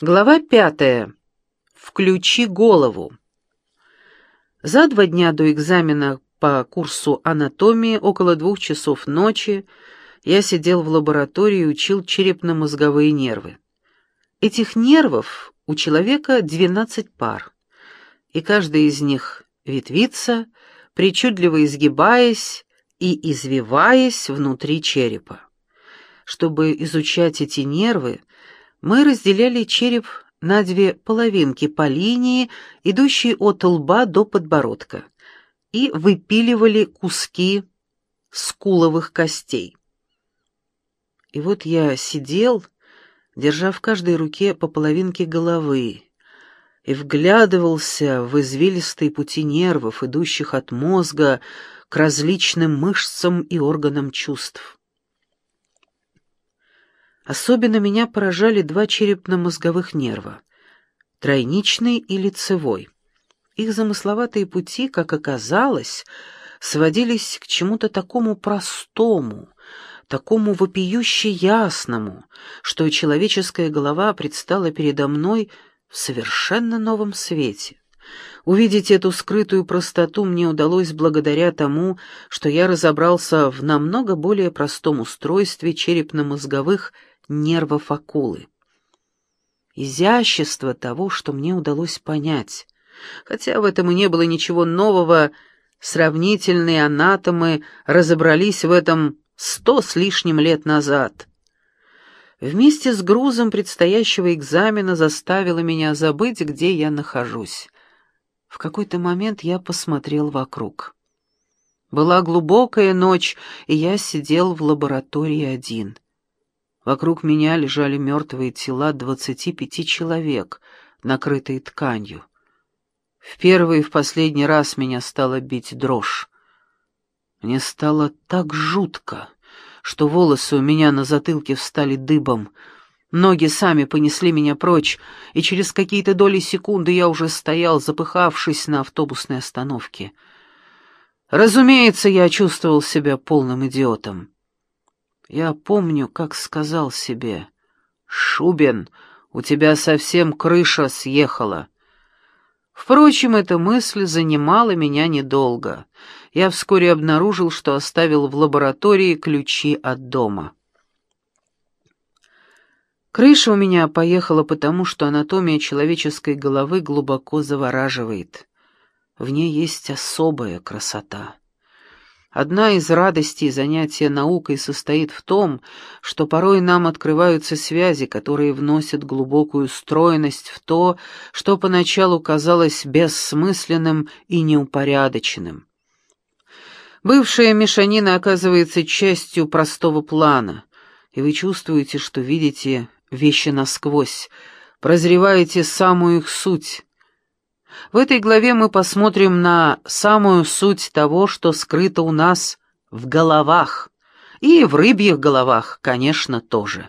Глава пятая. Включи голову. За два дня до экзамена по курсу анатомии около двух часов ночи я сидел в лаборатории и учил черепно-мозговые нервы. Этих нервов у человека 12 пар, и каждая из них ветвится, причудливо изгибаясь и извиваясь внутри черепа. Чтобы изучать эти нервы, мы разделяли череп на две половинки по линии, идущей от лба до подбородка, и выпиливали куски скуловых костей. И вот я сидел, держа в каждой руке по половинке головы, и вглядывался в извилистые пути нервов, идущих от мозга к различным мышцам и органам чувств. Особенно меня поражали два черепно-мозговых нерва — тройничный и лицевой. Их замысловатые пути, как оказалось, сводились к чему-то такому простому, такому вопиюще ясному, что человеческая голова предстала передо мной в совершенно новом свете. Увидеть эту скрытую простоту мне удалось благодаря тому, что я разобрался в намного более простом устройстве черепно-мозговых акулы. Изящество того, что мне удалось понять. Хотя в этом и не было ничего нового, сравнительные анатомы разобрались в этом сто с лишним лет назад. Вместе с грузом предстоящего экзамена заставило меня забыть, где я нахожусь. В какой-то момент я посмотрел вокруг. Была глубокая ночь, и я сидел в лаборатории один. Вокруг меня лежали мертвые тела двадцати пяти человек, накрытые тканью. В первый и в последний раз меня стало бить дрожь. Мне стало так жутко, что волосы у меня на затылке встали дыбом. Ноги сами понесли меня прочь, и через какие-то доли секунды я уже стоял, запыхавшись на автобусной остановке. Разумеется, я чувствовал себя полным идиотом. Я помню, как сказал себе, «Шубин, у тебя совсем крыша съехала». Впрочем, эта мысль занимала меня недолго. Я вскоре обнаружил, что оставил в лаборатории ключи от дома. Крыша у меня поехала потому, что анатомия человеческой головы глубоко завораживает. В ней есть особая красота. Одна из радостей занятия наукой состоит в том, что порой нам открываются связи, которые вносят глубокую стройность в то, что поначалу казалось бессмысленным и неупорядоченным. Бывшая мешанина оказывается частью простого плана, и вы чувствуете, что видите вещи насквозь, прозреваете самую их суть, в этой главе мы посмотрим на самую суть того, что скрыто у нас в головах, и в рыбьих головах, конечно, тоже.